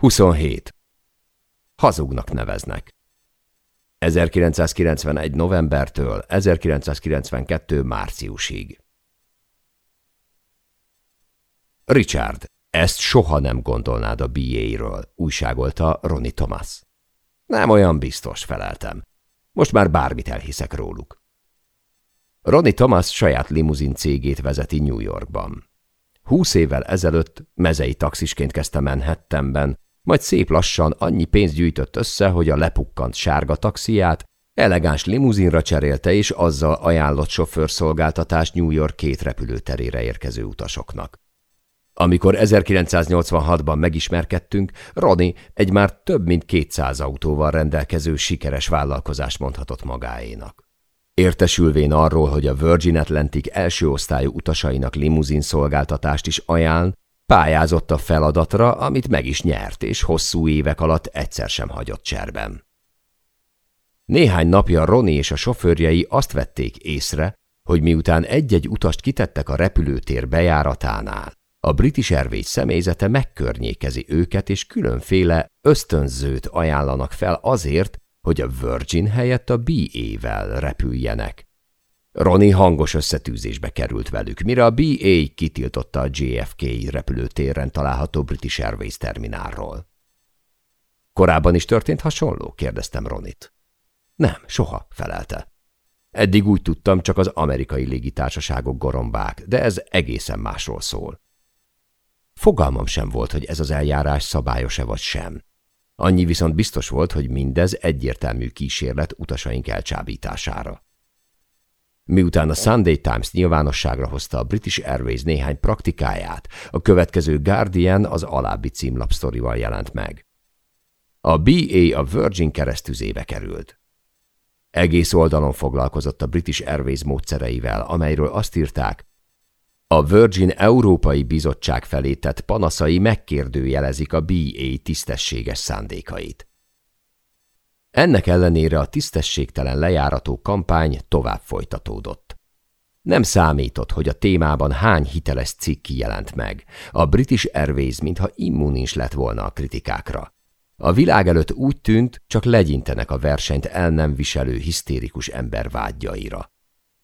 27. Hazugnak neveznek. 1991. novembertől 1992. márciusig. Richard, ezt soha nem gondolnád a BA-ről, újságolta Ronnie Thomas. Nem olyan biztos, feleltem. Most már bármit elhiszek róluk. Ronnie Thomas saját limuzin cégét vezeti New Yorkban. Húsz évvel ezelőtt mezei taxisként kezdte Manhattanben, majd szép lassan annyi pénzt gyűjtött össze, hogy a lepukkant sárga taxiát elegáns limuzinra cserélte, és azzal ajánlott sofőrszolgáltatást New York két repülőterére érkező utasoknak. Amikor 1986-ban megismerkedtünk, Roni egy már több mint 200 autóval rendelkező sikeres vállalkozást mondhatott magáénak. Értesülvén arról, hogy a Virgin Atlantic első osztályú utasainak limuzin szolgáltatást is ajánl, pályázott a feladatra, amit meg is nyert, és hosszú évek alatt egyszer sem hagyott cserben. Néhány napja Roni és a sofőrjei azt vették észre, hogy miután egy-egy utast kitettek a repülőtér bejáratánál, a British Airways személyzete megkörnyékezi őket, és különféle ösztönzőt ajánlanak fel azért, hogy a Virgin helyett a BA-vel repüljenek. Ronnie hangos összetűzésbe került velük, mire a BA kitiltotta a JFK repülőtéren található British Airways terminálról. Korábban is történt hasonló? kérdeztem Ronit. Nem, soha, felelte. Eddig úgy tudtam, csak az amerikai légitársaságok gorombák, de ez egészen másról szól. Fogalmam sem volt, hogy ez az eljárás szabályos-e vagy sem. Annyi viszont biztos volt, hogy mindez egyértelmű kísérlet utasaink elcsábítására. Miután a Sunday Times nyilvánosságra hozta a British Airways néhány praktikáját, a következő Guardian az alábbi címlapsztorival jelent meg. A BA a Virgin keresztüzébe került. Egész oldalon foglalkozott a British Airways módszereivel, amelyről azt írták, a Virgin Európai Bizottság felé tett panaszai megkérdőjelezik a BA tisztességes szándékait. Ennek ellenére a tisztességtelen lejárató kampány tovább folytatódott. Nem számított, hogy a témában hány hiteles cikk jelent meg. A British Airways mintha immunis lett volna a kritikákra. A világ előtt úgy tűnt, csak legyintenek a versenyt el nem viselő hisztérikus ember vágyjaira.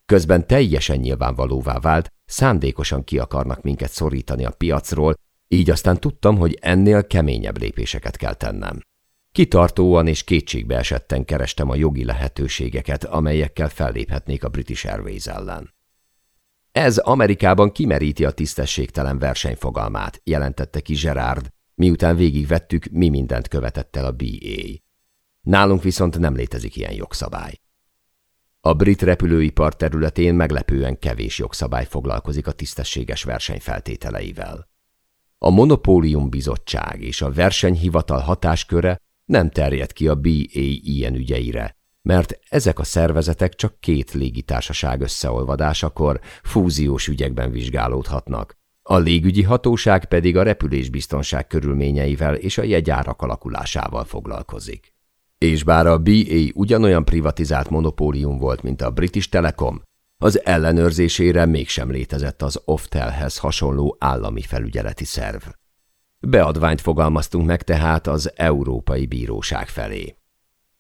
Közben teljesen nyilvánvalóvá vált, szándékosan ki akarnak minket szorítani a piacról, így aztán tudtam, hogy ennél keményebb lépéseket kell tennem. Kitartóan és kétségbe esetten kerestem a jogi lehetőségeket, amelyekkel felléphetnék a British Airways ellen. Ez Amerikában kimeríti a tisztességtelen versenyfogalmát, jelentette ki Gerard, miután végigvettük, mi mindent követett el a BA. Nálunk viszont nem létezik ilyen jogszabály. A brit repülőipar területén meglepően kevés jogszabály foglalkozik a tisztességes verseny feltételeivel. A Monopólium Bizottság és a versenyhivatal hatásköre nem terjed ki a BA ilyen ügyeire, mert ezek a szervezetek csak két légitársaság összeolvadásakor fúziós ügyekben vizsgálódhatnak, a légügyi hatóság pedig a repülésbiztonság körülményeivel és a jegyárak alakulásával foglalkozik. És bár a BA ugyanolyan privatizált monopólium volt, mint a British Telecom, az ellenőrzésére mégsem létezett az Oftelhez hasonló állami felügyeleti szerv. Beadványt fogalmaztunk meg tehát az Európai Bíróság felé.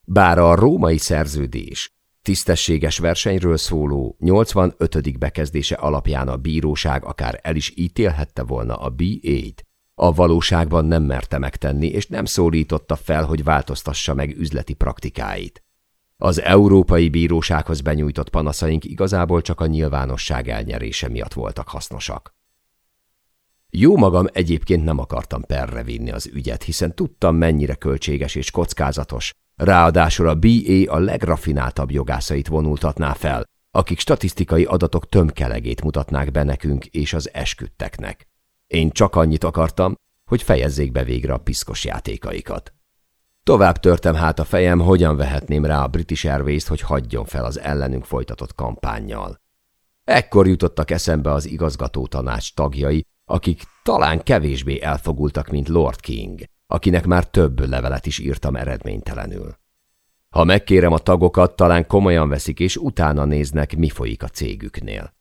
Bár a római szerződés tisztességes versenyről szóló 85. bekezdése alapján a bíróság akár el is ítélhette volna a BA-t, a valóságban nem merte megtenni, és nem szólította fel, hogy változtassa meg üzleti praktikáit. Az Európai Bírósághoz benyújtott panaszaink igazából csak a nyilvánosság elnyerése miatt voltak hasznosak. Jó magam egyébként nem akartam perre vinni az ügyet, hiszen tudtam, mennyire költséges és kockázatos. Ráadásul a BA a legrafináltabb jogászait vonultatná fel, akik statisztikai adatok tömkelegét mutatnák be nekünk és az esküdteknek. Én csak annyit akartam, hogy fejezzék be végre a piszkos játékaikat. Tovább törtem hát a fejem, hogyan vehetném rá a British airways hogy hagyjon fel az ellenünk folytatott kampányjal. Ekkor jutottak eszembe az igazgató tanács tagjai, akik talán kevésbé elfogultak, mint Lord King, akinek már több levelet is írtam eredménytelenül. Ha megkérem a tagokat, talán komolyan veszik, és utána néznek, mi folyik a cégüknél.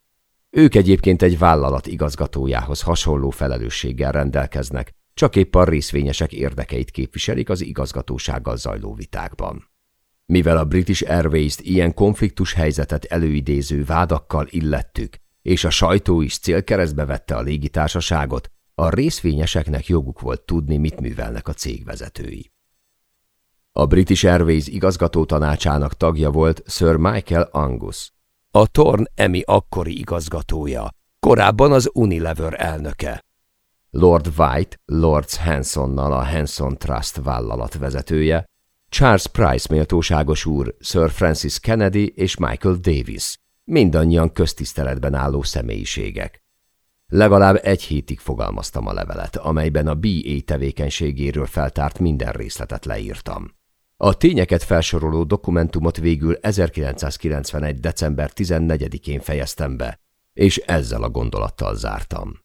Ők egyébként egy vállalat igazgatójához hasonló felelősséggel rendelkeznek, csak épp a részvényesek érdekeit képviselik az igazgatósággal zajló vitákban. Mivel a British Airways-t ilyen konfliktus helyzetet előidéző vádakkal illettük, és a sajtó is célkeresztbe vette a légitársaságot, a részvényeseknek joguk volt tudni, mit művelnek a cégvezetői. A British Airways igazgató tanácsának tagja volt Sir Michael Angus, a Torn Emi akkori igazgatója, korábban az Unilever elnöke. Lord White, Lords Hansonnal a Hanson Trust vállalat vezetője, Charles Price méltóságos úr, Sir Francis Kennedy és Michael Davis, mindannyian köztiszteletben álló személyiségek. Legalább egy hétig fogalmaztam a levelet, amelyben a BA tevékenységéről feltárt minden részletet leírtam. A tényeket felsoroló dokumentumot végül 1991. december 14-én fejeztem be, és ezzel a gondolattal zártam.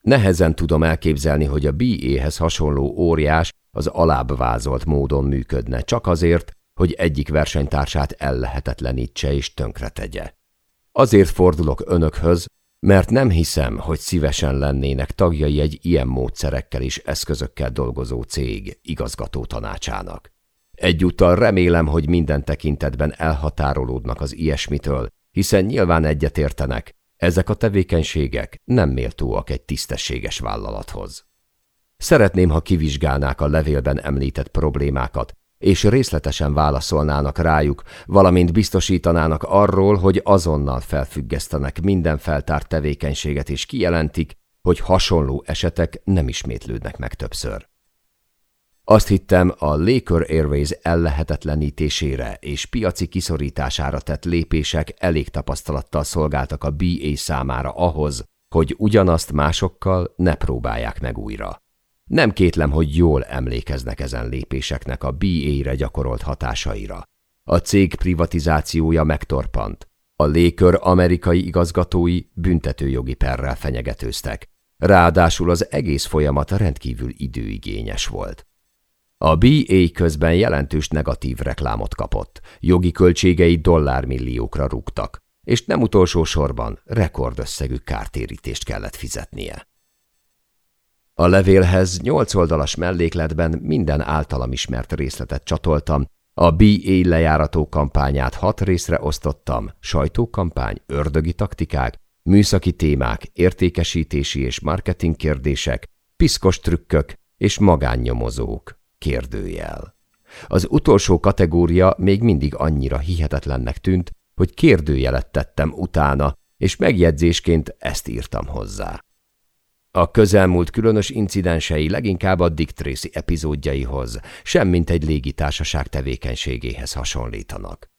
Nehezen tudom elképzelni, hogy a BA-hez hasonló óriás az alább vázolt módon működne, csak azért, hogy egyik versenytársát ellehetetlenítse és tönkretegye. Azért fordulok önökhöz, mert nem hiszem, hogy szívesen lennének tagjai egy ilyen módszerekkel és eszközökkel dolgozó cég igazgató tanácsának. Egyúttal remélem, hogy minden tekintetben elhatárolódnak az ilyesmitől, hiszen nyilván egyetértenek, ezek a tevékenységek nem méltóak egy tisztességes vállalathoz. Szeretném, ha kivizsgálnák a levélben említett problémákat, és részletesen válaszolnának rájuk, valamint biztosítanának arról, hogy azonnal felfüggesztenek minden feltárt tevékenységet és kijelentik, hogy hasonló esetek nem ismétlődnek meg többször. Azt hittem, a Laker Airways ellehetetlenítésére és piaci kiszorítására tett lépések elég tapasztalattal szolgáltak a BA számára ahhoz, hogy ugyanazt másokkal ne próbálják meg újra. Nem kétlem, hogy jól emlékeznek ezen lépéseknek a BA-re gyakorolt hatásaira. A cég privatizációja megtorpant. A Laker amerikai igazgatói büntetőjogi perrel fenyegetőztek. Ráadásul az egész folyamat rendkívül időigényes volt. A BA közben jelentős negatív reklámot kapott, jogi költségei dollármilliókra rúgtak, és nem utolsó sorban rekordösszegű kártérítést kellett fizetnie. A levélhez nyolc oldalas mellékletben minden általam ismert részletet csatoltam, a BA lejárató kampányát hat részre osztottam, sajtókampány, ördögi taktikák, műszaki témák, értékesítési és marketing kérdések, piszkos trükkök és magánnyomozók. Kérdőjel. Az utolsó kategória még mindig annyira hihetetlennek tűnt, hogy kérdőjelet tettem utána, és megjegyzésként ezt írtam hozzá. A közelmúlt különös incidensei leginkább a Dick epizódjaihoz, semmint egy légitársaság tevékenységéhez hasonlítanak.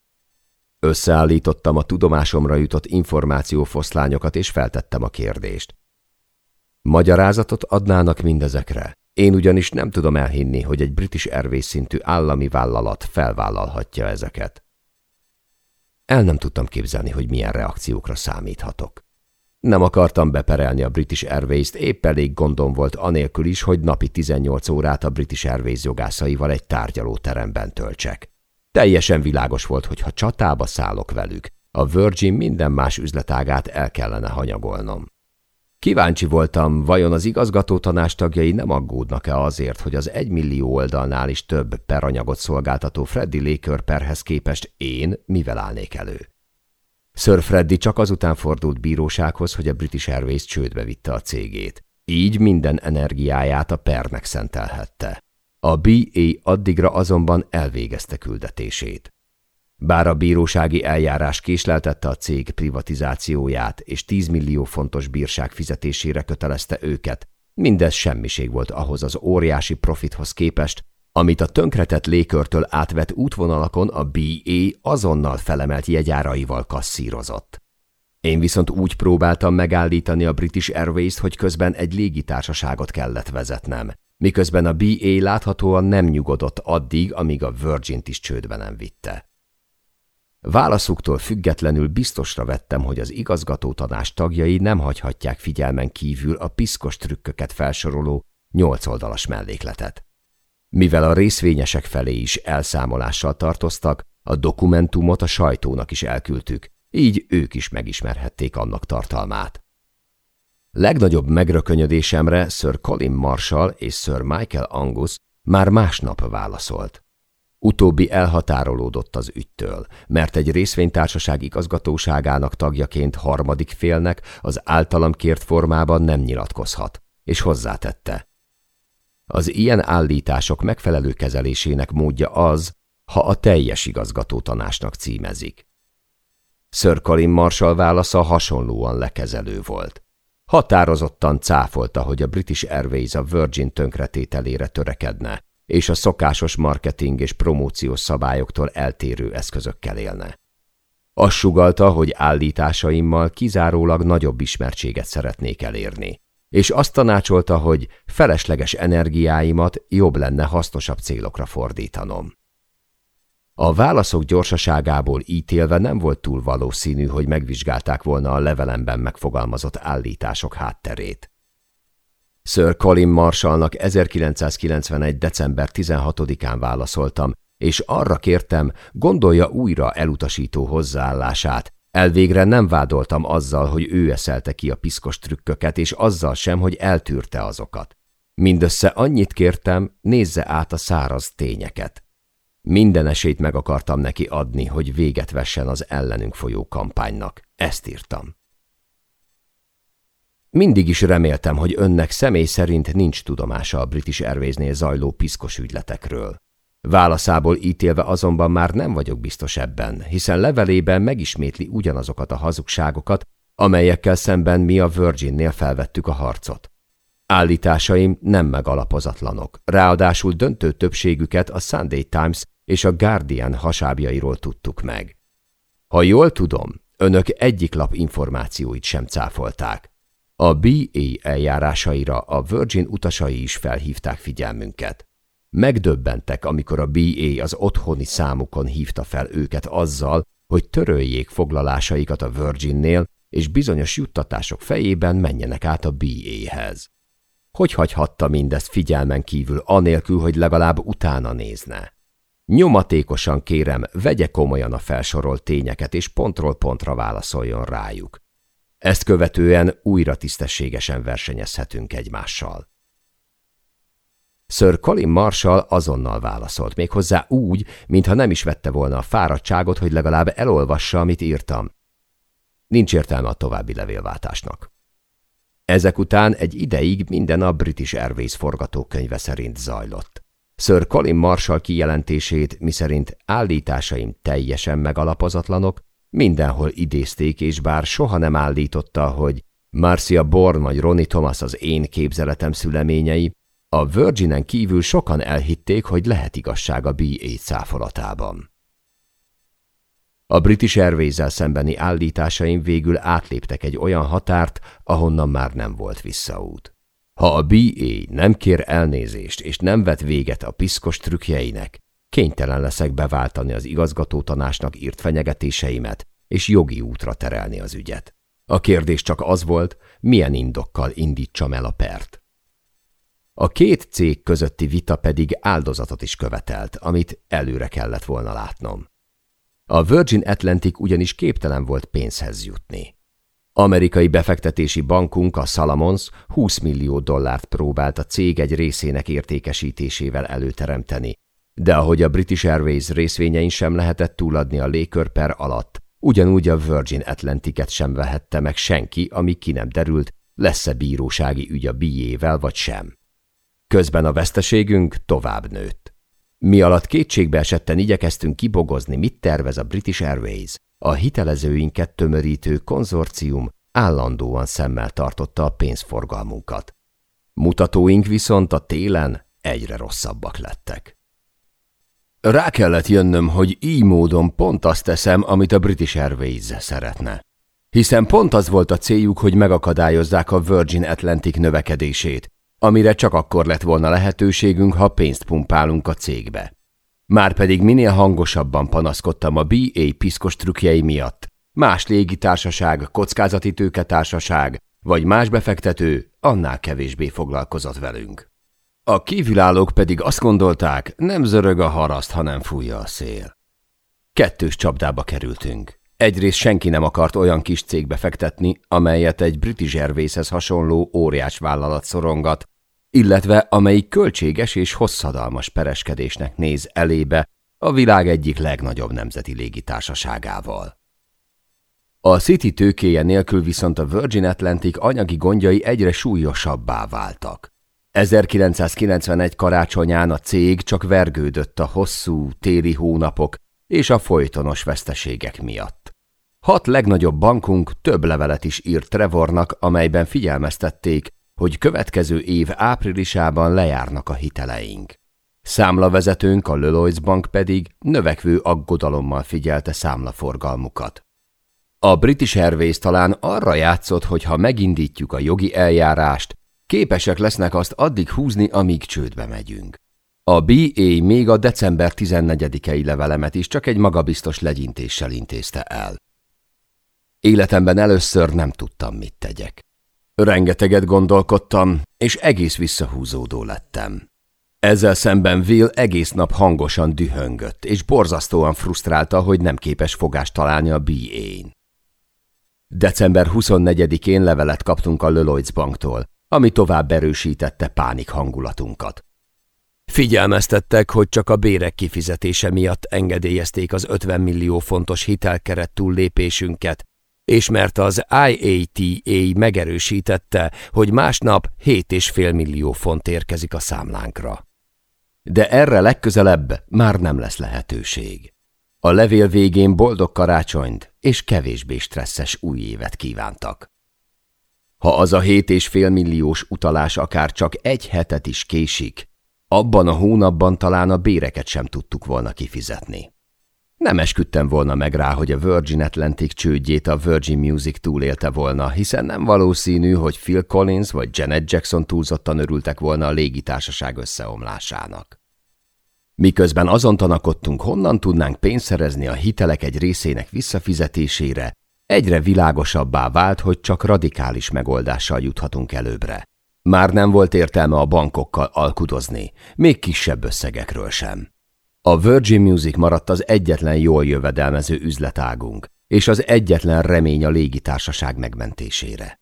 Összeállítottam a tudomásomra jutott információfoszlányokat, és feltettem a kérdést. Magyarázatot adnának mindezekre? Én ugyanis nem tudom elhinni, hogy egy British Airways szintű állami vállalat felvállalhatja ezeket. El nem tudtam képzelni, hogy milyen reakciókra számíthatok. Nem akartam beperelni a British Airways-t, épp elég gondom volt anélkül is, hogy napi 18 órát a British Airways jogászaival egy tárgyalóteremben töltsek. Teljesen világos volt, hogy ha csatába szállok velük, a Virgin minden más üzletágát el kellene hanyagolnom. Kíváncsi voltam, vajon az igazgató tanács tagjai nem aggódnak-e azért, hogy az egymillió oldalnál is több peranyagot szolgáltató Freddy Laker perhez képest én mivel állnék elő. Sir Freddy csak azután fordult bírósághoz, hogy a British Airways csődbe vitte a cégét. Így minden energiáját a pernek szentelhette. A BA addigra azonban elvégezte küldetését. Bár a bírósági eljárás késleltette a cég privatizációját és 10 millió fontos bírság fizetésére kötelezte őket, mindez semmiség volt ahhoz az óriási profithoz képest, amit a tönkretett légkörtől átvett útvonalakon a BA azonnal felemelt jegyáraival kasszírozott. Én viszont úgy próbáltam megállítani a British Airways-t, hogy közben egy légitársaságot kellett vezetnem, miközben a BA láthatóan nem nyugodott addig, amíg a Virgin-t is csődbe nem vitte. Válaszuktól függetlenül biztosra vettem, hogy az igazgató tanács tagjai nem hagyhatják figyelmen kívül a piszkos trükköket felsoroló nyolc oldalas mellékletet. Mivel a részvényesek felé is elszámolással tartoztak, a dokumentumot a sajtónak is elküldtük, így ők is megismerhették annak tartalmát. Legnagyobb megrökönyödésemre Sir Colin Marshall és Sir Michael Angus már másnap válaszolt. Utóbbi elhatárolódott az ügytől, mert egy részvénytársaság igazgatóságának tagjaként harmadik félnek az általam kért formában nem nyilatkozhat, és hozzátette. Az ilyen állítások megfelelő kezelésének módja az, ha a teljes igazgatótanásnak címezik. Sir Colin Marshall válasza hasonlóan lekezelő volt. Határozottan cáfolta, hogy a British Airways a Virgin tönkretételére törekedne, és a szokásos marketing és promóciós szabályoktól eltérő eszközökkel élne. Azt sugalta, hogy állításaimmal kizárólag nagyobb ismertséget szeretnék elérni, és azt tanácsolta, hogy felesleges energiáimat jobb lenne hasznosabb célokra fordítanom. A válaszok gyorsaságából ítélve nem volt túl valószínű, hogy megvizsgálták volna a levelemben megfogalmazott állítások hátterét. Sir Colin Marshallnak 1991. december 16-án válaszoltam, és arra kértem, gondolja újra elutasító hozzáállását. Elvégre nem vádoltam azzal, hogy ő eszelte ki a piszkos trükköket, és azzal sem, hogy eltűrte azokat. Mindössze annyit kértem, nézze át a száraz tényeket. Minden esélyt meg akartam neki adni, hogy véget vessen az ellenünk folyó kampánynak. Ezt írtam. Mindig is reméltem, hogy önnek személy szerint nincs tudomása a British Airways-nél zajló piszkos ügyletekről. Válaszából ítélve azonban már nem vagyok biztos ebben, hiszen levelében megismétli ugyanazokat a hazugságokat, amelyekkel szemben mi a Virginnél felvettük a harcot. Állításaim nem megalapozatlanok, ráadásul döntő többségüket a Sunday Times és a Guardian hasábjairól tudtuk meg. Ha jól tudom, önök egyik lap információit sem cáfolták. A BA eljárásaira a Virgin utasai is felhívták figyelmünket. Megdöbbentek, amikor a BA az otthoni számukon hívta fel őket azzal, hogy töröljék foglalásaikat a Virginnél, és bizonyos juttatások fejében menjenek át a BA-hez. Hogy hagyhatta mindezt figyelmen kívül, anélkül, hogy legalább utána nézne? Nyomatékosan kérem, vegye komolyan a felsorolt tényeket, és pontról pontra válaszoljon rájuk. Ezt követően újra tisztességesen versenyezhetünk egymással. Sir Colin Marshall azonnal válaszolt, méghozzá úgy, mintha nem is vette volna a fáradtságot, hogy legalább elolvassa, amit írtam. Nincs értelme a további levélváltásnak. Ezek után egy ideig minden a British Airways forgatókönyve szerint zajlott. Sir Colin Marshall kijelentését, miszerint állításaim teljesen megalapozatlanok, mindenhol idézték, és bár soha nem állította, hogy Marcia Born vagy Ronnie Thomas az én képzeletem szüleményei, a Virginen kívül sokan elhitték, hogy lehet igazság a B.A. cáfolatában. A British airways szembeni állításaim végül átléptek egy olyan határt, ahonnan már nem volt visszaút. Ha a BA nem kér elnézést és nem vet véget a piszkos trükkjeinek, kénytelen leszek beváltani az igazgatótanásnak írt fenyegetéseimet és jogi útra terelni az ügyet. A kérdés csak az volt, milyen indokkal indítsam el a pert. A két cég közötti vita pedig áldozatot is követelt, amit előre kellett volna látnom. A Virgin Atlantic ugyanis képtelen volt pénzhez jutni. Amerikai befektetési bankunk, a Salamons 20 millió dollárt próbált a cég egy részének értékesítésével előteremteni, de ahogy a British Airways részvényein sem lehetett túladni a légkörper alatt, ugyanúgy a Virgin Atlanticet sem vehette meg senki, ami ki nem derült, lesz-e bírósági ügy a BA-vel vagy sem. Közben a veszteségünk tovább nőtt. Mi alatt kétségbe esetten igyekeztünk kibogozni, mit tervez a British Airways, a hitelezőinket tömörítő konzorcium állandóan szemmel tartotta a pénzforgalmunkat. Mutatóink viszont a télen egyre rosszabbak lettek. Rá kellett jönnöm, hogy így módon pont azt teszem, amit a British Airways szeretne. Hiszen pont az volt a céljuk, hogy megakadályozzák a Virgin Atlantic növekedését, amire csak akkor lett volna lehetőségünk, ha pénzt pumpálunk a cégbe. Márpedig minél hangosabban panaszkodtam a BA piszkos trükkjei miatt. Más légitársaság, kockázati tőketársaság, vagy más befektető annál kevésbé foglalkozott velünk. A kívülállók pedig azt gondolták, nem zörög a haraszt, hanem fújja a szél. Kettős csapdába kerültünk. Egyrészt senki nem akart olyan kis cégbe fektetni, amelyet egy British Airwayshez hasonló óriás vállalat szorongat, illetve amelyik költséges és hosszadalmas pereskedésnek néz elébe a világ egyik legnagyobb nemzeti légitársaságával. A City tőkéje nélkül viszont a Virgin Atlantic anyagi gondjai egyre súlyosabbá váltak. 1991 karácsonyán a cég csak vergődött a hosszú téli hónapok és a folytonos veszteségek miatt. Hat legnagyobb bankunk több levelet is írt Trevornak, amelyben figyelmeztették, hogy következő év áprilisában lejárnak a hiteleink. Számlavezetőnk, a Lloyds Bank pedig növekvő aggodalommal figyelte számlaforgalmukat. A British Airways talán arra játszott, hogy ha megindítjuk a jogi eljárást, képesek lesznek azt addig húzni, amíg csődbe megyünk. A BA még a december 14-i levelemet is csak egy magabiztos legyintéssel intézte el. Életemben először nem tudtam, mit tegyek. Rengeteget gondolkodtam, és egész visszahúzódó lettem. Ezzel szemben Will egész nap hangosan dühöngött, és borzasztóan frusztrálta, hogy nem képes fogást találni a BA-n. December 24-én levelet kaptunk a Lloyds banktól, ami tovább erősítette pánik hangulatunkat. Figyelmeztettek, hogy csak a bérek kifizetése miatt engedélyezték az 50 millió fontos hitelkeret túllépésünket, és mert az IATA megerősítette, hogy másnap 7,5 millió font érkezik a számlánkra. De erre legközelebb már nem lesz lehetőség. A levél végén boldog karácsonyt és kevésbé stresszes új évet kívántak. Ha az a hét és fél milliós utalás akár csak egy hetet is késik, abban a hónapban talán a béreket sem tudtuk volna kifizetni. Nem esküdtem volna meg rá, hogy a Virgin Atlantic csődjét a Virgin Music túlélte volna, hiszen nem valószínű, hogy Phil Collins vagy Janet Jackson túlzottan örültek volna a légitársaság összeomlásának. Miközben azon tanakodtunk, honnan tudnánk pénzt szerezni a hitelek egy részének visszafizetésére, egyre világosabbá vált, hogy csak radikális megoldással juthatunk előbbre. Már nem volt értelme a bankokkal alkudozni, még kisebb összegekről sem. A Virgin Music maradt az egyetlen jól jövedelmező üzletágunk, és az egyetlen remény a légitársaság megmentésére.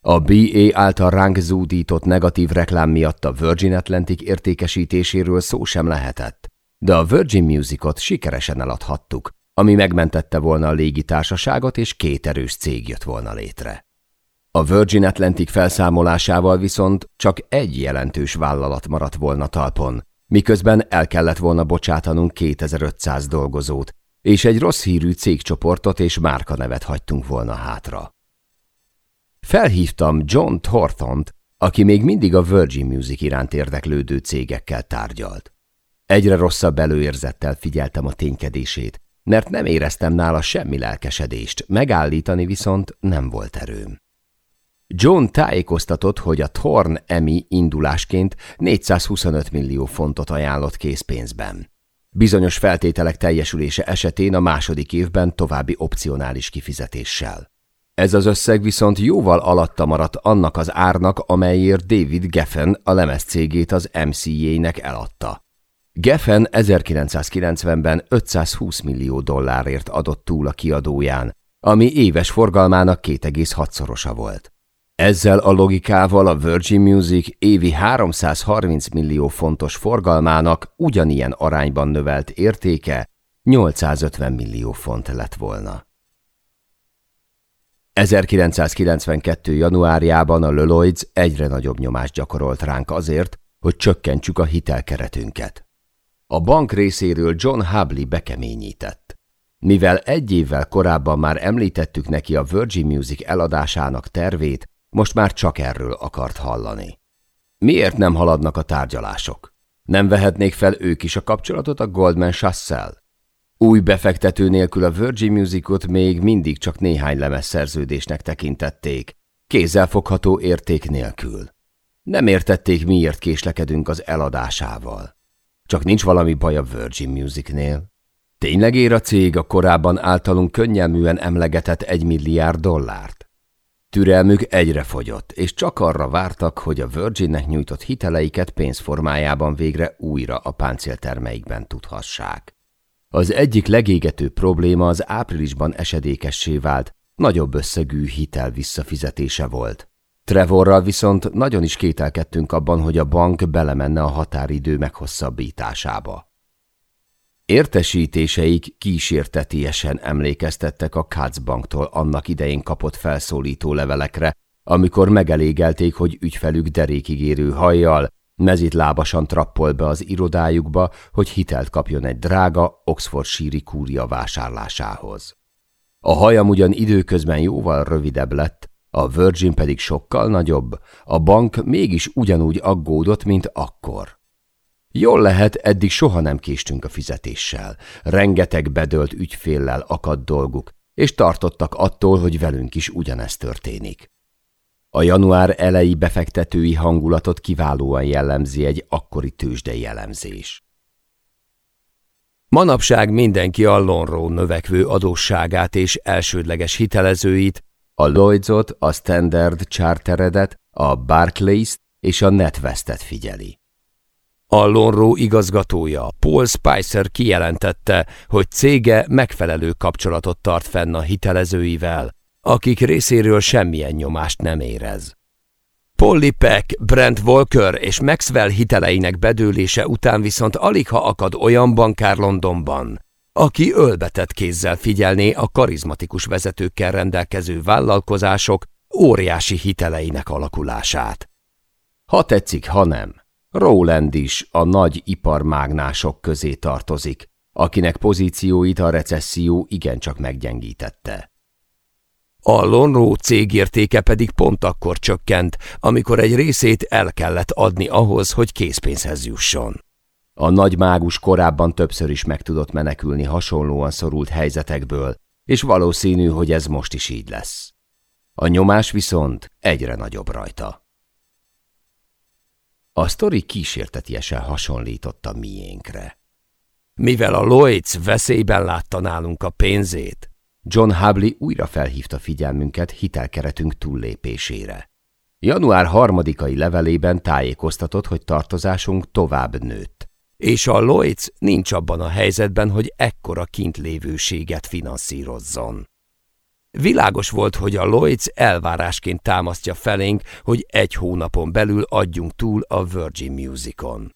A BA által ránk zúdított negatív reklám miatt a Virgin Atlantic értékesítéséről szó sem lehetett, de a Virgin Musicot sikeresen eladhattuk, ami megmentette volna a légitársaságot, és két erős cég jött volna létre. A Virgin Atlantic felszámolásával viszont csak egy jelentős vállalat maradt volna talpon, miközben el kellett volna bocsátanunk 2500 dolgozót, és egy rossz hírű cégcsoportot és márkanevet hagytunk volna hátra. Felhívtam John Thorntont, aki még mindig a Virgin Music iránt érdeklődő cégekkel tárgyalt. Egyre rosszabb előérzettel figyeltem a ténykedését, mert nem éreztem nála semmi lelkesedést, megállítani viszont nem volt erőm. John tájékoztatott, hogy a Thorn Emi indulásként 425 millió fontot ajánlott készpénzben. Bizonyos feltételek teljesülése esetén a második évben további opcionális kifizetéssel. Ez az összeg viszont jóval alatta maradt annak az árnak, amelyért David Geffen a lemezcégét az MCA-nek eladta. Geffen 1990-ben 520 millió dollárért adott túl a kiadóján, ami éves forgalmának 2,6-szorosa volt. Ezzel a logikával a Virgin Music évi 330 millió fontos forgalmának ugyanilyen arányban növelt értéke 850 millió font lett volna. 1992. januárjában a Lloyds egyre nagyobb nyomást gyakorolt ránk azért, hogy csökkentsük a hitelkeretünket. A bank részéről John Hubley bekeményített. Mivel egy évvel korábban már említettük neki a Virgin Music eladásának tervét, most már csak erről akart hallani. Miért nem haladnak a tárgyalások? Nem vehetnék fel ők is a kapcsolatot a Goldman Sachs-szel? Új befektető nélkül a Virgin Musicot még mindig csak néhány lemez szerződésnek tekintették, kézzelfogható érték nélkül. Nem értették, miért késlekedünk az eladásával. Csak nincs valami baj a Virgin Musicnél. Tényleg ér a cég a korábban általunk könnyelműen emlegetett egy milliárd dollárt? Türelmük egyre fogyott, és csak arra vártak, hogy a Virginnek nyújtott hiteleiket pénzformájában végre újra a páncéltermeikben tudhassák. Az egyik legégető probléma az áprilisban esedékessé vált, nagyobb összegű hitel visszafizetése volt. Trevorral viszont nagyon is kételkedtünk abban, hogy a bank belemenne a határidő meghosszabbításába. Értesítéseik kísértetiesen emlékeztettek a Katz banktól annak idején kapott felszólító levelekre, amikor megelégelték, hogy ügyfelük derékigérő hajjal, mezitlábasan trappol be az irodájukba, hogy hitelt kapjon egy drága Oxfordshire kúria vásárlásához. A hajam ugyan időközben jóval rövidebb lett, a Virgin pedig sokkal nagyobb, a bank mégis ugyanúgy aggódott, mint akkor. Jól lehet, eddig soha nem késtünk a fizetéssel, rengeteg bedölt ügyféllel akadt dolguk, és tartottak attól, hogy velünk is ugyanezt történik. A január elejé befektetői hangulatot kiválóan jellemzi egy akkori tőzsdei jellemzés. Manapság mindenki a Lonro növekvő adósságát és elsődleges hitelezőit, a Lloydsot, a Standard Charteredet, a Barclays-t és a NetWestet figyeli. A Lonro igazgatója, Paul Spicer kijelentette, hogy cége megfelelő kapcsolatot tart fenn a hitelezőivel, akik részéről semmilyen nyomást nem érez. Polly Peck, Brent Walker és Maxwell hiteleinek bedőlése után viszont alig ha akad olyan bankár Londonban, aki ölbetett kézzel figyelné a karizmatikus vezetőkkel rendelkező vállalkozások óriási hiteleinek alakulását. Ha tetszik, ha nem, Rowland is a nagy iparmágnások közé tartozik, akinek pozícióit a recesszió igencsak meggyengítette. A Lonro cégértéke pedig pont akkor csökkent, amikor egy részét el kellett adni ahhoz, hogy készpénzhez jusson. A nagy mágus korábban többször is meg tudott menekülni hasonlóan szorult helyzetekből, és valószínű, hogy ez most is így lesz. A nyomás viszont egyre nagyobb rajta. A sztori kísértetiesen hasonlított a miénkre. Mivel a Lloyds veszélyben látta nálunk a pénzét, John Hubley újra felhívta figyelmünket hitelkeretünk túllépésére. Január harmadikai levelében tájékoztatott, hogy tartozásunk tovább nőtt, és a Lloyds nincs abban a helyzetben, hogy ekkora kintlévőséget finanszírozzon. Világos volt, hogy a Lloyds elvárásként támasztja felénk, hogy egy hónapon belül adjunk túl a Virgin Musicon.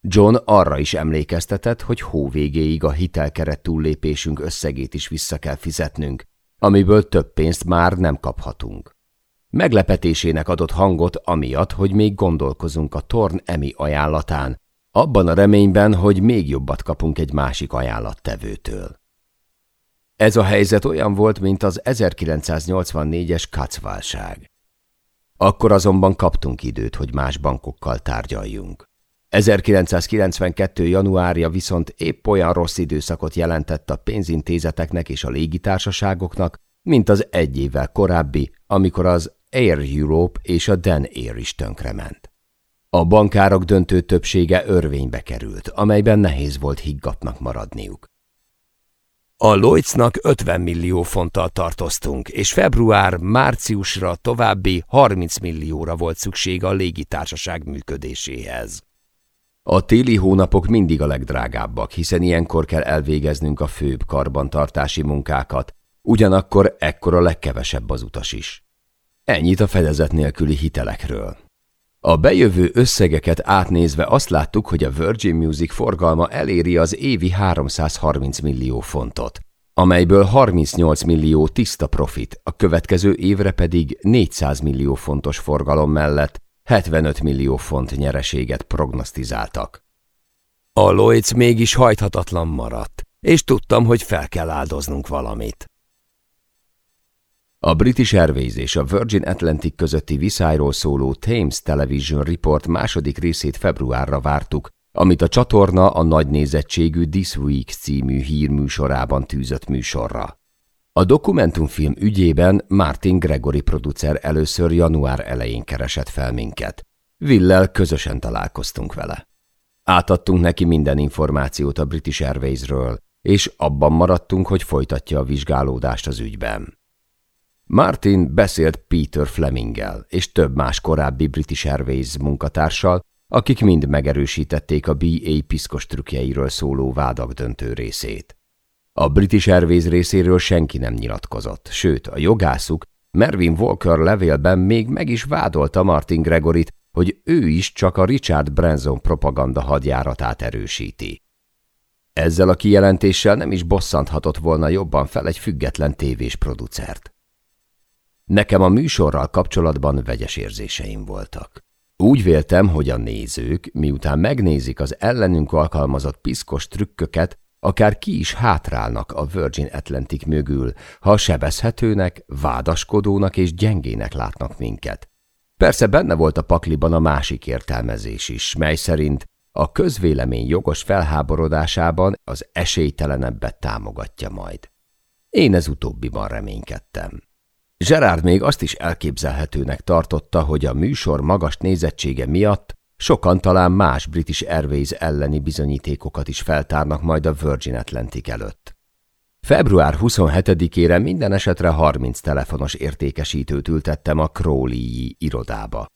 John arra is emlékeztetett, hogy hóvégéig a hitelkeret túllépésünk összegét is vissza kell fizetnünk, amiből több pénzt már nem kaphatunk. Meglepetésének adott hangot amiatt, hogy még gondolkozunk a Torn Emi ajánlatán, abban a reményben, hogy még jobbat kapunk egy másik ajánlattevőtől. Ez a helyzet olyan volt, mint az 1984-es kacválság. Akkor azonban kaptunk időt, hogy más bankokkal tárgyaljunk. 1992. januárja viszont épp olyan rossz időszakot jelentett a pénzintézeteknek és a légitársaságoknak, mint az egy évvel korábbi, amikor az Air Europe és a Den Air is tönkrement. A bankárok döntő többsége örvénybe került, amelyben nehéz volt higgatnak maradniuk. A Lloydsnak 50 millió fonttal tartoztunk, és február-márciusra további 30 millióra volt szükség a légitársaság működéséhez. A téli hónapok mindig a legdrágábbak, hiszen ilyenkor kell elvégeznünk a főbb karbantartási munkákat, ugyanakkor ekkor a legkevesebb az utas is. Ennyit a fedezet nélküli hitelekről. A bejövő összegeket átnézve azt láttuk, hogy a Virgin Music forgalma eléri az évi 330 millió fontot, amelyből 38 millió tiszta profit, a következő évre pedig 400 millió fontos forgalom mellett 75 millió font nyereséget prognosztizáltak. A Lloyds mégis hajthatatlan maradt, és tudtam, hogy fel kell áldoznunk valamit. A British Airways és a Virgin Atlantic közötti viszályról szóló Thames Television Report második részét februárra vártuk, amit a csatorna a nagy nézettségű This Week című hírműsorában tűzött műsorra. A dokumentumfilm ügyében Martin Gregory producer először január elején keresett fel minket. Villel közösen találkoztunk vele. Átadtunk neki minden információt a British Airwaysről, és abban maradtunk, hogy folytatja a vizsgálódást az ügyben. Martin beszélt Peter Fleminggel és több más korábbi British Airways munkatársal, akik mind megerősítették a BA piszkos trükkjeiről szóló vádak döntő részét. A British Airways részéről senki nem nyilatkozott, sőt, a jogászuk Mervyn Walker levélben még meg is vádolta Martin Gregorit, hogy ő is csak a Richard Branson propaganda hadjáratát erősíti. Ezzel a kijelentéssel nem is bosszanthatott volna jobban fel egy független tévés producert. Nekem a műsorral kapcsolatban vegyes érzéseim voltak. Úgy véltem, hogy a nézők, miután megnézik az ellenünk alkalmazott piszkos trükköket, akár ki is hátrálnak a Virgin Atlantic mögül, ha sebezhetőnek, vádaskodónak és gyengének látnak minket. Persze benne volt a pakliban a másik értelmezés is, mely szerint a közvélemény jogos felháborodásában az esélytelenebbet támogatja majd. Én ez utóbbiban reménykedtem. Gerard még azt is elképzelhetőnek tartotta, hogy a műsor magas nézettsége miatt sokan talán más British Airways elleni bizonyítékokat is feltárnak majd a Virgin Atlantic előtt. Február 27-ére minden esetre 30 telefonos értékesítőt ültettem a Crowley-i irodába.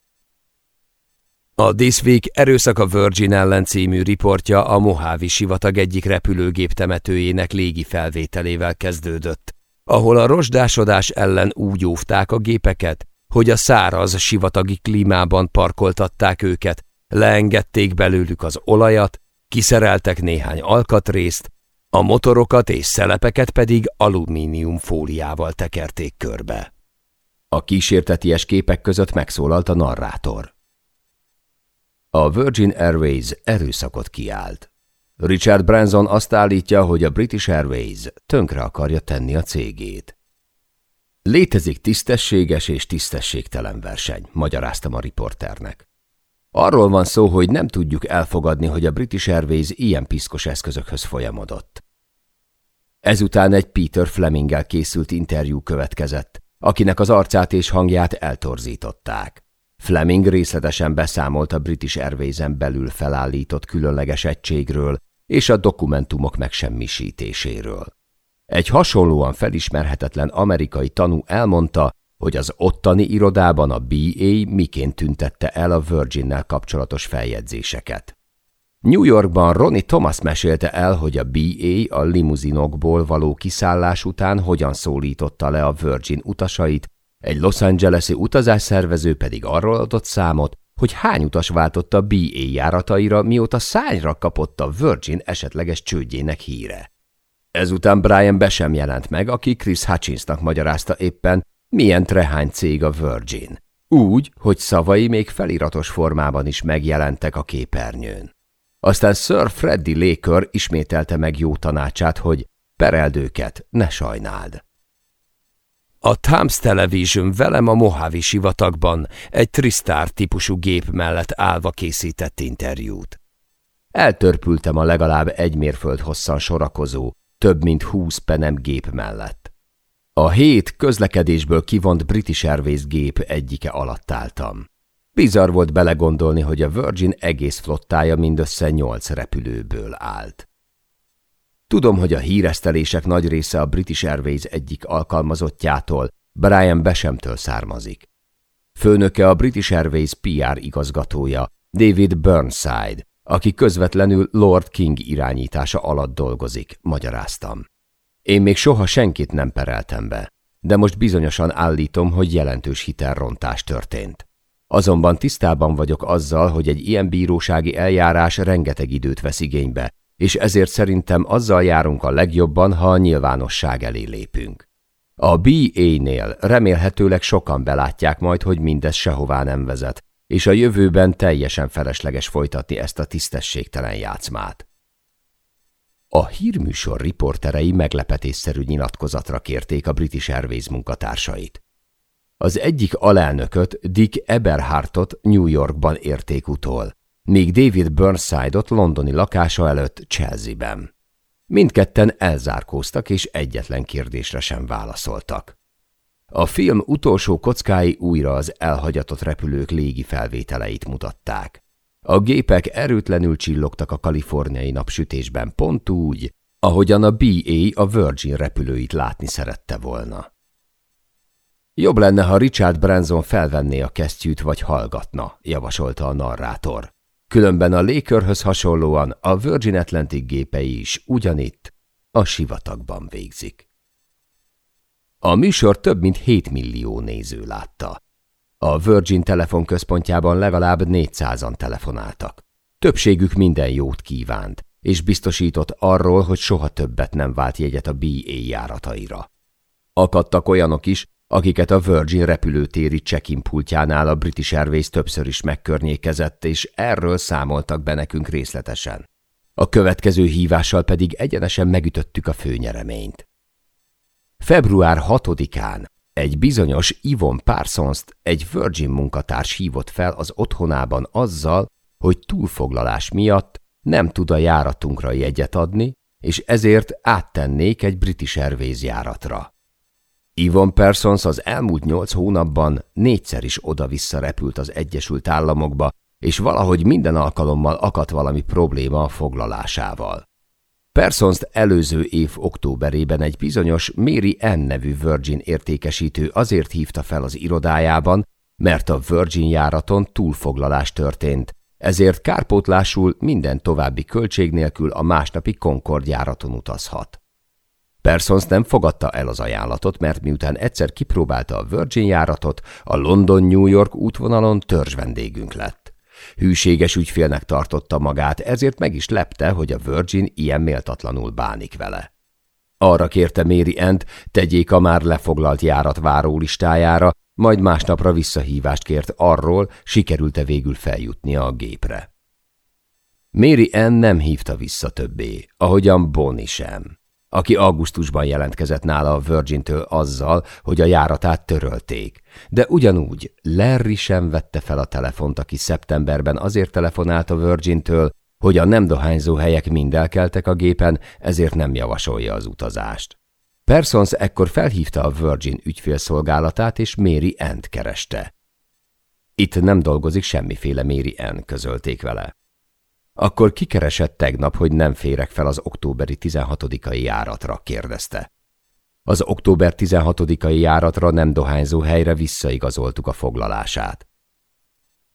A This Week Erőszak a Virgin ellen című riportja a Mojave sivatag egyik repülőgép temetőjének légi felvételével kezdődött, ahol a rozsdásodás ellen úgy óvták a gépeket, hogy a száraz sivatagi klímában parkoltatták őket, leengedték belőlük az olajat, kiszereltek néhány alkatrészt, a motorokat és szelepeket pedig alumínium fóliával tekerték körbe. A kísérteties képek között megszólalt a narrátor. A Virgin Airways erőszakot kiált. Richard Branson azt állítja, hogy a British Airways tönkre akarja tenni a cégét. Létezik tisztességes és tisztességtelen verseny, magyaráztam a riporternek. Arról van szó, hogy nem tudjuk elfogadni, hogy a British Airways ilyen piszkos eszközökhöz folyamodott. Ezután egy Peter Fleminggel készült interjú következett, akinek az arcát és hangját eltorzították. Fleming részletesen beszámolt a British Airways-en belül felállított különleges egységről és a dokumentumok megsemmisítéséről. Egy hasonlóan felismerhetetlen amerikai tanú elmondta, hogy az ottani irodában a BA miként tüntette el a Virginnel kapcsolatos feljegyzéseket. New Yorkban Ronnie Thomas mesélte el, hogy a BA a limuzinokból való kiszállás után hogyan szólította le a Virgin utasait, egy Los Angeles-i utazásszervező pedig arról adott számot, hogy hány utas váltott a BA járataira, mióta szányra kapott a Virgin esetleges csődjének híre. Ezután Brian be sem jelent meg, aki Chris Hutchinsnak magyarázta éppen, milyen trehány cég a Virgin. Úgy, hogy szavai még feliratos formában is megjelentek a képernyőn. Aztán Sir Freddy Laker ismételte meg jó tanácsát, hogy pereld őket, ne sajnáld. A Times Television velem a Mojave sivatagban egy Tristar típusú gép mellett állva készített interjút. Eltörpültem a legalább egy mérföld hosszan sorakozó, több mint húsz penem gép mellett. A hét közlekedésből kivont British Airways gép egyike alatt álltam. Bizarr volt belegondolni, hogy a Virgin egész flottája mindössze nyolc repülőből állt. Tudom, hogy a híresztelések nagy része a British Airways egyik alkalmazottjától, Brian Besemtől származik. Főnöke a British Airways PR igazgatója, David Burnside, aki közvetlenül Lord King irányítása alatt dolgozik, magyaráztam. Én még soha senkit nem pereltem be, de most bizonyosan állítom, hogy jelentős hitelrontás történt. Azonban tisztában vagyok azzal, hogy egy ilyen bírósági eljárás rengeteg időt vesz igénybe, és ezért szerintem azzal járunk a legjobban, ha a nyilvánosság elé lépünk. A BA-nél remélhetőleg sokan belátják majd, hogy mindez sehová nem vezet, és a jövőben teljesen felesleges folytatni ezt a tisztességtelen játszmát. A hírműsor riporterei meglepetésszerű nyilatkozatra kérték a British Airways munkatársait. Az egyik alelnököt, Dick Eberhartot New Yorkban érték utol, míg David Burnside-ot londoni lakása előtt Chelsea-ben. Mindketten elzárkóztak, és egyetlen kérdésre sem válaszoltak. A film utolsó kockái újra az elhagyatott repülők légi felvételeit mutatták. A gépek erőtlenül csillogtak a kaliforniai napsütésben pont úgy, ahogyan a BA a Virgin repülőit látni szerette volna. Jobb lenne, ha Richard Branson felvenné a kesztyűt vagy hallgatna, javasolta a narrátor. Különben a Lakerhöz hasonlóan a Virgin Atlantic gépei is ugyanitt, a sivatagban végzik. A műsor több mint 7 millió néző látta. A Virgin telefonközpontjában legalább 400-an telefonáltak. Többségük minden jót kívánt, és biztosított arról, hogy soha többet nem vált jegyet a BA járataira. Akadtak olyanok is, akiket a Virgin repülőtéri check-in pultjánál a British Airways többször is megkörnyékezett, és erről számoltak be nekünk részletesen. A következő hívással pedig egyenesen megütöttük a főnyereményt. Február 6-án egy bizonyos Ivon parsons egy Virgin munkatárs hívott fel az otthonában azzal, hogy túlfoglalás miatt nem tud a járatunkra jegyet adni, és ezért áttennék egy British Airways járatra. Ivon Persons az elmúlt nyolc hónapban négyszer is oda-vissza repült az Egyesült Államokba, és valahogy minden alkalommal akadt valami probléma a foglalásával. Persons előző év októberében egy bizonyos Mary Ann nevű Virgin értékesítő azért hívta fel az irodájában, mert a Virgin járaton túlfoglalás történt, ezért kárpótlásul minden további költség nélkül a másnapi Concord járaton utazhat. Persons nem fogadta el az ajánlatot, mert miután egyszer kipróbálta a Virgin járatot, a London-New York útvonalon törzs vendégünk lett. Hűséges ügyfélnek tartotta magát, ezért meg is lepte, hogy a Virgin ilyen méltatlanul bánik vele. Arra kérte Mary Ent, tegyék a már lefoglalt járat várólistájára, majd másnapra visszahívást kért arról, sikerült-e végül feljutnia a gépre. Mary Ann nem hívta vissza többé, ahogyan Bonnie sem aki augusztusban jelentkezett nála a Virgin-től azzal, hogy a járatát törölték. De ugyanúgy Larry sem vette fel a telefont, aki szeptemberben azért telefonált a Virgin-től, hogy a nem dohányzó helyek mind elkeltek a gépen, ezért nem javasolja az utazást. Persons ekkor felhívta a Virgin ügyfélszolgálatát, és Mary Ant kereste. Itt nem dolgozik semmiféle Mary Ann, közölték vele. Akkor kikeresett tegnap, hogy nem férek fel az októberi 16-ai járatra, kérdezte. Az október 16-ai járatra nem dohányzó helyre visszaigazoltuk a foglalását.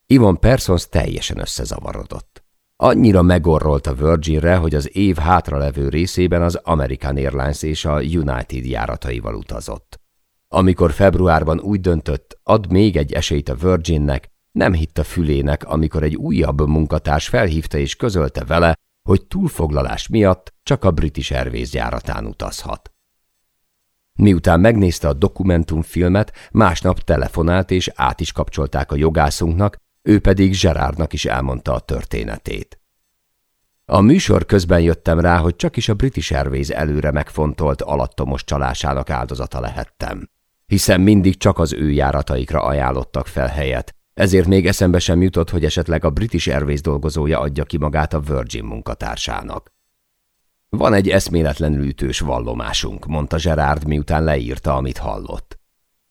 Ivon Persons teljesen összezavarodott. Annyira megorrolt a Virginre, hogy az év hátralevő részében az American Airlines és a United járataival utazott. Amikor februárban úgy döntött, ad még egy esélyt a Virginnek, nem hitt a fülének, amikor egy újabb munkatárs felhívta és közölte vele, hogy túlfoglalás miatt csak a British Airways járatán utazhat. Miután megnézte a dokumentumfilmet, másnap telefonált és át is kapcsolták a jogászunknak, ő pedig Gerardnak is elmondta a történetét. A műsor közben jöttem rá, hogy csak is a British Airways előre megfontolt alattomos csalásának áldozata lehettem, hiszen mindig csak az ő járataikra ajánlottak fel helyet, ezért még eszembe sem jutott, hogy esetleg a British Airways dolgozója adja ki magát a Virgin munkatársának. Van egy eszméletlenül ütős vallomásunk, mondta Gerard, miután leírta, amit hallott.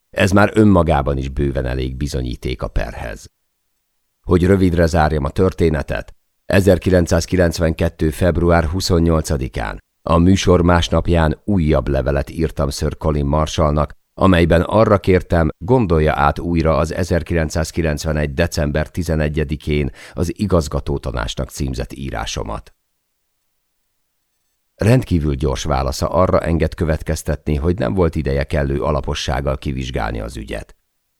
Ez már önmagában is bőven elég bizonyíték a perhez. Hogy rövidre zárjam a történetet, 1992. február 28-án, a műsor másnapján újabb levelet írtam Sir Colin Marshallnak, amelyben arra kértem, gondolja át újra az 1991. december 11-én az igazgatótanásnak címzett írásomat. Rendkívül gyors válasza arra enged következtetni, hogy nem volt ideje kellő alapossággal kivizsgálni az ügyet.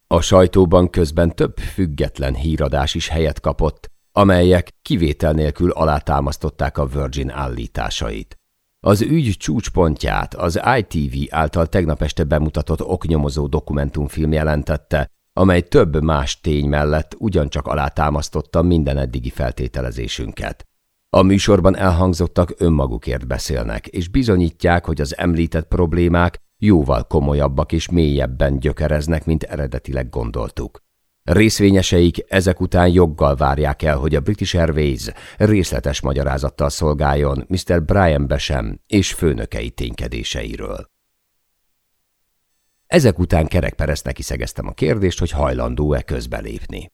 A sajtóban közben több független híradás is helyet kapott, amelyek kivétel nélkül alátámasztották a Virgin állításait. Az ügy csúcspontját az ITV által tegnap este bemutatott oknyomozó dokumentumfilm jelentette, amely több más tény mellett ugyancsak alátámasztotta minden eddigi feltételezésünket. A műsorban elhangzottak önmagukért beszélnek, és bizonyítják, hogy az említett problémák jóval komolyabbak és mélyebben gyökereznek, mint eredetileg gondoltuk. Részvényeseik ezek után joggal várják el, hogy a British Airways részletes magyarázattal szolgáljon Mr. Brian Besem és főnökei ténykedéseiről. Ezek után kerekperesznek kiszegeztem a kérdést, hogy hajlandó-e közbelépni.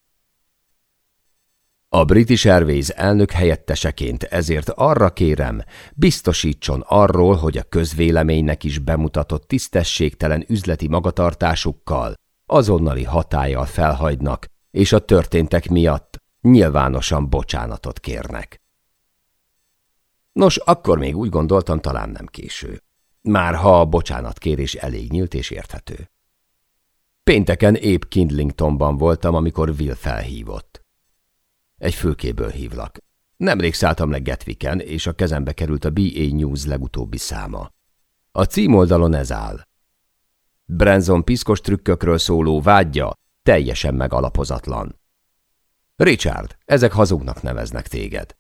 A British Airways elnök helyetteseként ezért arra kérem, biztosítson arról, hogy a közvéleménynek is bemutatott tisztességtelen üzleti magatartásukkal azonnali hatállyal felhagynak, és a történtek miatt nyilvánosan bocsánatot kérnek. Nos, akkor még úgy gondoltam, talán nem késő. Már ha a bocsánatkérés elég nyílt és érthető. Pénteken épp Kindlingtonban voltam, amikor Will felhívott. Egy fülkéből hívlak. Nemrég szálltam le Getviken, és a kezembe került a BA News legutóbbi száma. A címoldalon ez áll. Branson piszkos trükkökről szóló vágyja teljesen megalapozatlan. Richard, ezek hazugnak neveznek téged.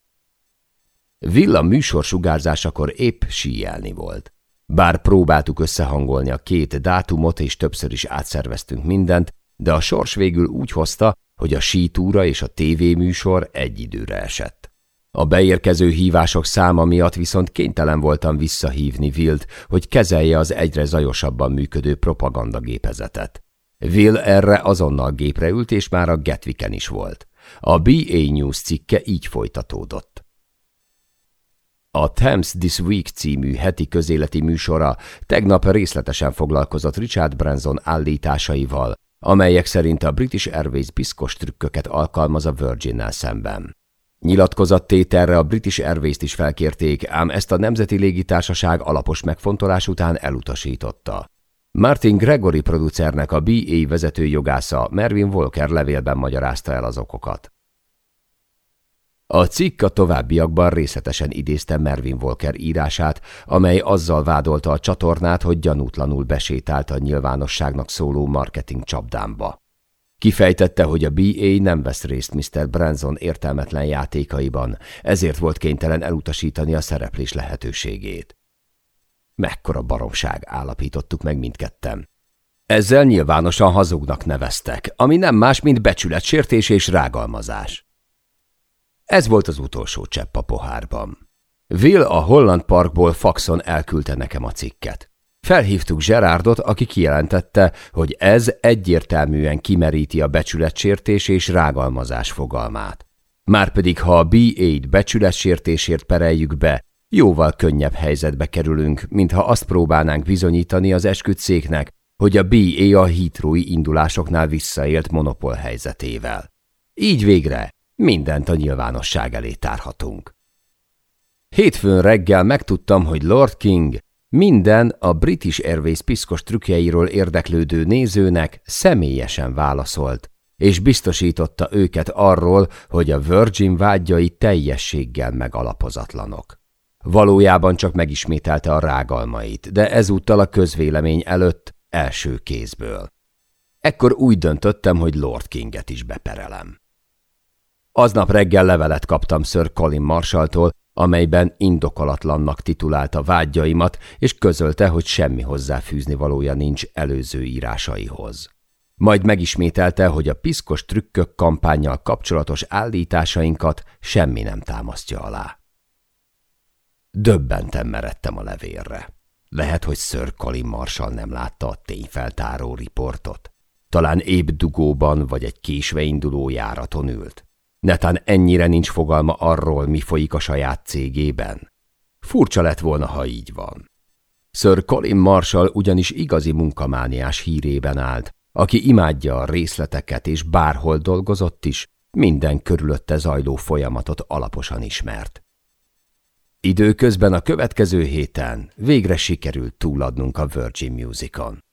Villa műsor sugárzásakor épp síjelni volt. Bár próbáltuk összehangolni a két dátumot, és többször is átszerveztünk mindent, de a sors végül úgy hozta, hogy a sítúra és a tévéműsor egy időre esett. A beérkező hívások száma miatt viszont kénytelen voltam visszahívni Wilt, hogy kezelje az egyre zajosabban működő propagandagépezetet. Will erre azonnal gépre ült, és már a Getviken is volt. A BA News cikke így folytatódott. A Thames This Week című heti közéleti műsora tegnap részletesen foglalkozott Richard Branson állításaival, amelyek szerint a British Airways piszkos trükköket alkalmaz a Virgin-nel szemben. Nyilatkozattételre a British Airways-t is felkérték, ám ezt a Nemzeti Légitársaság alapos megfontolás után elutasította. Martin Gregory producernek a BA vezető jogásza Mervin Walker levélben magyarázta el az okokat. A cikk a továbbiakban részletesen idézte Mervin Walker írását, amely azzal vádolta a csatornát, hogy gyanútlanul besétált a nyilvánosságnak szóló marketing csapdámba. Kifejtette, hogy a BA nem vesz részt Mr. Branson értelmetlen játékaiban, ezért volt kénytelen elutasítani a szereplés lehetőségét. Mekkora baromság, állapítottuk meg mindketten. Ezzel nyilvánosan hazugnak neveztek, ami nem más, mint becsületsértés és rágalmazás. Ez volt az utolsó csepp a pohárban. Will a Holland Parkból faxon elküldte nekem a cikket. Felhívtuk Gerardot, aki kijelentette, hogy ez egyértelműen kimeríti a becsületsértés és rágalmazás fogalmát. Márpedig, ha a B8 becsületsértésért pereljük be, jóval könnyebb helyzetbe kerülünk, mintha azt próbálnánk bizonyítani az esküdszéknek, hogy a BA a hítrói indulásoknál visszaélt monopól helyzetével. Így végre mindent a nyilvánosság elé tárhatunk. Hétfőn reggel megtudtam, hogy Lord King minden a British Airways piszkos trükkjeiről érdeklődő nézőnek személyesen válaszolt, és biztosította őket arról, hogy a Virgin vágyai teljességgel megalapozatlanok. Valójában csak megismételte a rágalmait, de ezúttal a közvélemény előtt első kézből. Ekkor úgy döntöttem, hogy Lord Kinget is beperelem. Aznap reggel levelet kaptam Sir Colin Marshalltól, amelyben indokolatlannak titulálta vágyaimat, és közölte, hogy semmi hozzáfűzni valója nincs előző írásaihoz. Majd megismételte, hogy a piszkos trükkök kampányjal kapcsolatos állításainkat semmi nem támasztja alá. Döbbenten meredtem a levélre. Lehet, hogy Sir Colin Marshall nem látta a tényfeltáró riportot. Talán épp dugóban vagy egy késve induló járaton ült. Netán ennyire nincs fogalma arról, mi folyik a saját cégében. Furcsa lett volna, ha így van. Sir Colin Marshall ugyanis igazi munkamániás hírében állt, aki imádja a részleteket, és bárhol dolgozott is, minden körülötte zajló folyamatot alaposan ismert. Időközben a következő héten végre sikerült túladnunk a Virgin Musicon.